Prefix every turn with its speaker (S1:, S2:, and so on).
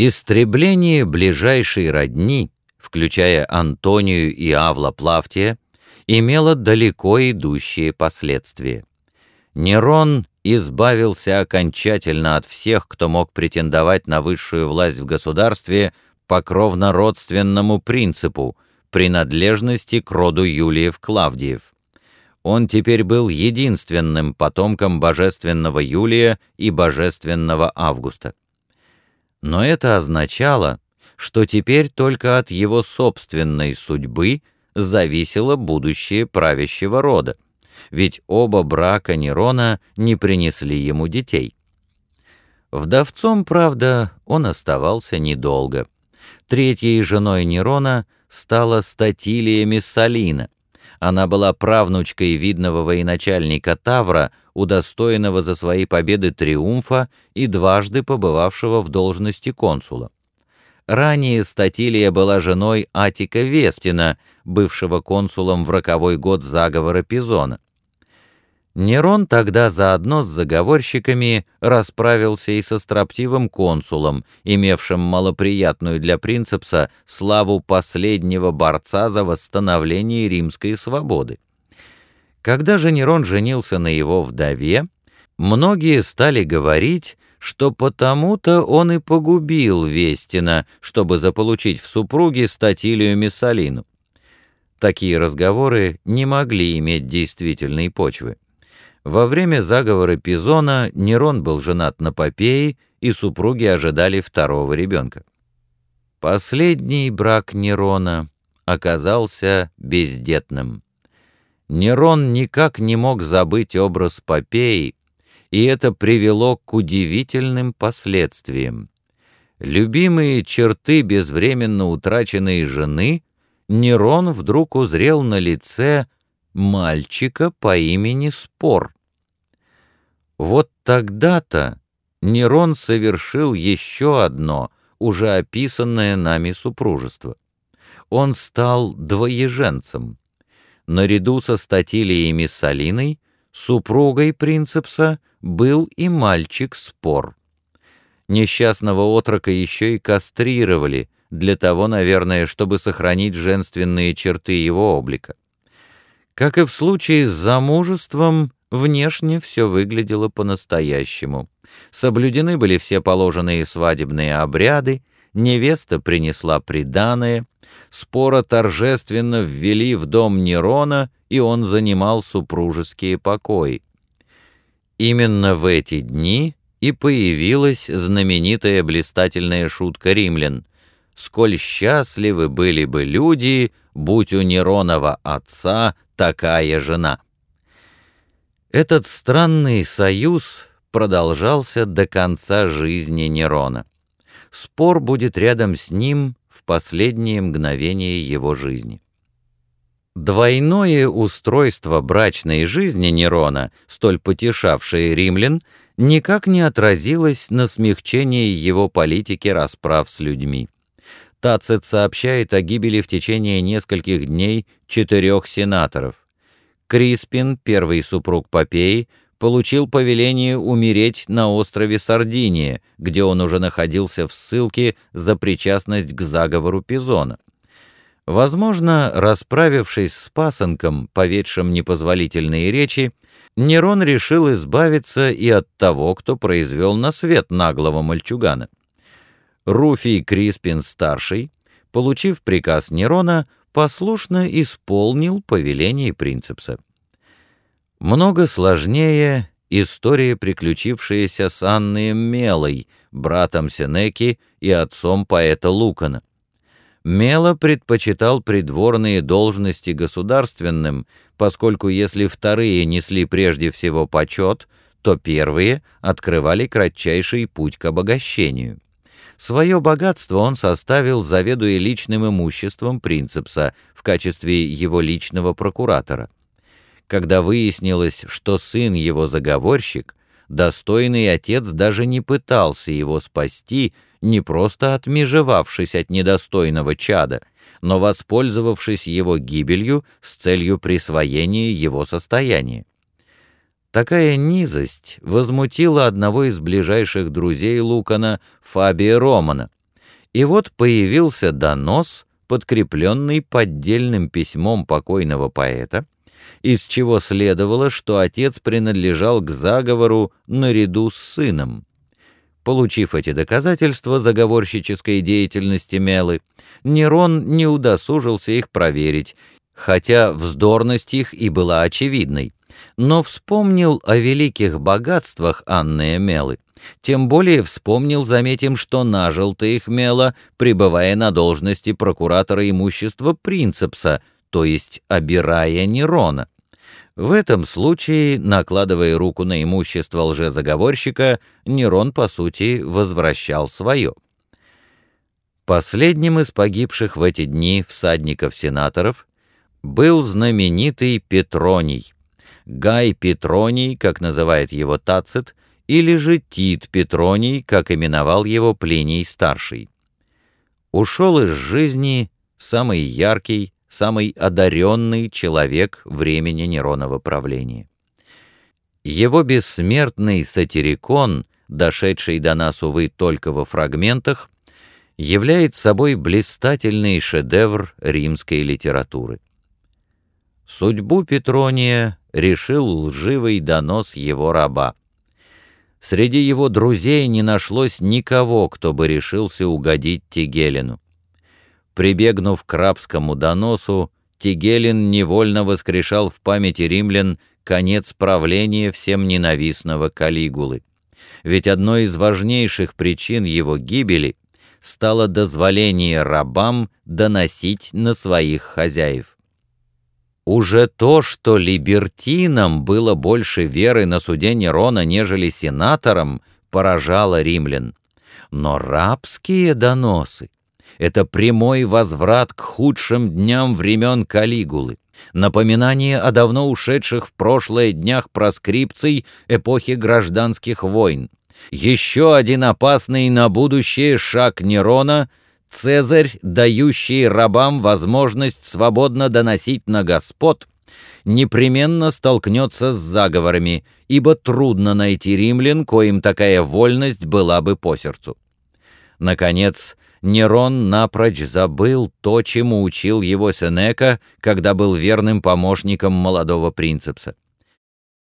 S1: Истребление ближайшей родни, включая Антонию и Авла Плавтия, имело далеко идущие последствия. Нерон избавился окончательно от всех, кто мог претендовать на высшую власть в государстве по кровно-родственному принципу принадлежности к роду Юлиев-Клавдиев. Он теперь был единственным потомком божественного Юлия и божественного Августа. Но это означало, что теперь только от его собственной судьбы зависело будущее правящего рода, ведь оба брака Нерона не принесли ему детей. Вдовцом, правда, он оставался недолго. Третьей женой Нерона стала Статилия Миссалина. Она была правнучкой видного военачальника Тавра, удостоенного за свои победы триумфа и дважды побывавшего в должности консула. Ранее Статилия была женой Атика Вестина, бывшего консулом в роковой год заговора Пизона. Нерон тогда заодно с заговорщиками расправился и со строптивым консулом, имевшим малоприятную для принцепса славу последнего борца за восстановление римской свободы. Когда же Нерон женился на его вдове, многие стали говорить, что потому-то он и погубил Вестина, чтобы заполучить в супруге Статилию Миссалину. Такие разговоры не могли иметь действительной почвы. Во время заговора Пизона Нерон был женат на Попее, и супруги ожидали второго ребенка. Последний брак Нерона оказался бездетным. Нерон никак не мог забыть образ Попеи, и это привело к удивительным последствиям. Любимые черты безвременно утраченной жены Нерон вдруг узрел на лице мальчика по имени Спор. Вот тогда-то Нерон совершил еще одно, уже описанное нами супружество. Он стал двоеженцем. Наряду со Статилией Миссалиной супругой принцепса был и мальчик Спор. Несчастного отрока еще и кастрировали, для того, наверное, чтобы сохранить женственные черты его облика. Как и в случае с замужеством, внешне все выглядело по-настоящему. Соблюдены были все положенные свадебные обряды, невеста принесла приданое, спора торжественно ввели в дом Нерона, и он занимал супружеские покои. Именно в эти дни и появилась знаменитая блистательная шутка римлян «Сколь счастливы были бы люди, будь у Неронова отца такая жена». Этот странный союз продолжался до конца жизни Нерона. Спор будет рядом с ним в последние мгновения его жизни. Двойное устройство брачной жизни Нерона, столь потешавшее римлян, никак не отразилось на смягчении его политики расправ с людьми. Тацит сообщает о гибели в течение нескольких дней четырех сенаторов. Криспин, первый супруг Попеи, получил повеление умереть на острове Сардиния, где он уже находился в ссылке за причастность к заговору Пизона. Возможно, расправившись с пасынком, поведшим непозволительные речи, Нерон решил избавиться и от того, кто произвел на свет наглого мальчугана. Руфий Криспин-старший, получив приказ Нерона, послушно исполнил повеление принцепса. Много сложнее история, приключившаяся с Анной Мелой, братом Сенеки и отцом поэта Лукана. Мело предпочитал придворные должности государственным, поскольку если вторые несли прежде всего почет, то первые открывали кратчайший путь к обогащению. Свое богатство он составил, заведуя личным имуществом принцепса в качестве его личного прокуратора. Когда выяснилось, что сын его заговорщик, достойный отец даже не пытался его спасти, не просто отмежевавшись от недостойного чада, но воспользовавшись его гибелью с целью присвоения его состояния. Такая низость возмутила одного из ближайших друзей Лукана, Фабия Романа, И вот появился донос, подкрепленный поддельным письмом покойного поэта, из чего следовало, что отец принадлежал к заговору наряду с сыном. Получив эти доказательства заговорщической деятельности Мелы, Нерон не удосужился их проверить, хотя вздорность их и была очевидной, но вспомнил о великих богатствах Анны Мелы, тем более вспомнил, заметим, что нажил-то их Мела, пребывая на должности прокуратора имущества Принцепса, то есть обирая Нерона. В этом случае, накладывая руку на имущество лжезаговорщика, Нерон, по сути, возвращал свое. Последним из погибших в эти дни всадников-сенаторов был знаменитый Петроний. Гай Петроний, как называет его Тацит, или же Тит Петроний, как именовал его Плиний-старший. Ушел из жизни самый яркий, самый одаренный человек времени Неронова правления. Его бессмертный сатирикон, дошедший до нас, увы, только во фрагментах, является собой блистательный шедевр римской литературы. Судьбу Петрония решил лживый донос его раба. Среди его друзей не нашлось никого, кто бы решился угодить Тигелину. Прибегнув к рабскому доносу, Тигелин невольно воскрешал в памяти римлян конец правления всем ненавистного Калигулы. Ведь одной из важнейших причин его гибели стало дозволение рабам доносить на своих хозяев. Уже то, что либертинам было больше веры на суде Нерона, нежели сенаторам, поражало римлян. Но рабские доносы это прямой возврат к худшим дням времен Калигулы, напоминание о давно ушедших в прошлое днях проскрипций эпохи гражданских войн. Еще один опасный на будущее шаг Нерона — Цезарь, дающий рабам возможность свободно доносить на господ, непременно столкнется с заговорами, ибо трудно найти римлян, коим такая вольность была бы по сердцу. Наконец, Нерон напрочь забыл то, чему учил его Сенека, когда был верным помощником молодого принцепса.